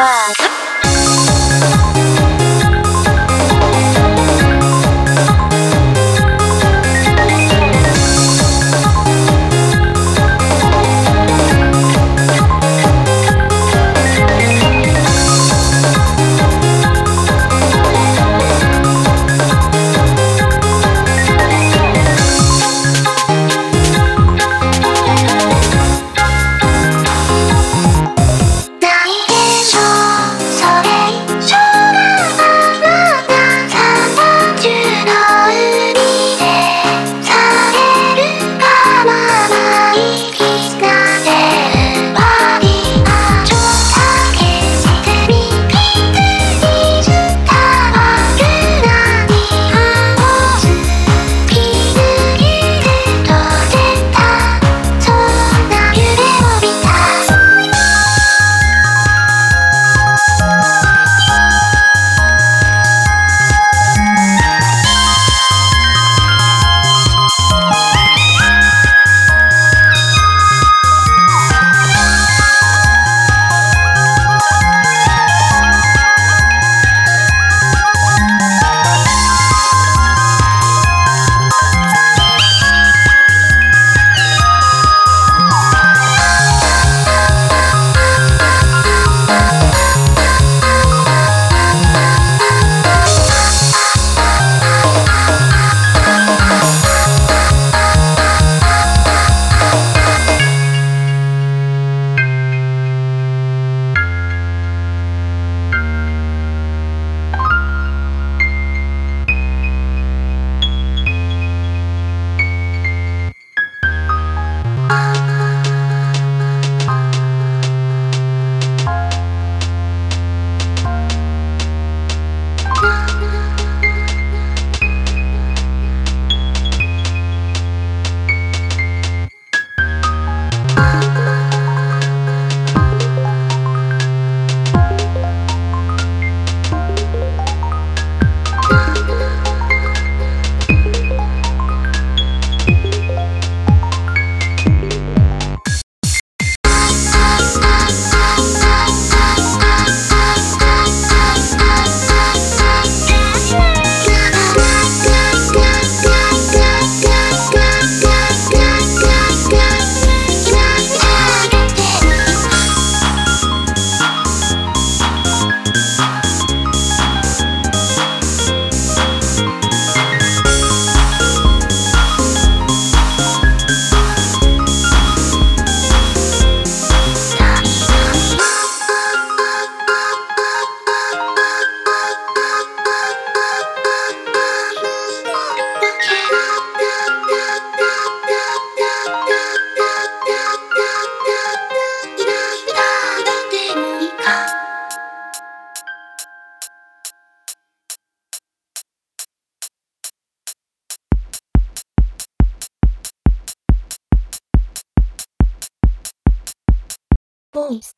Ờ, Bye. voice.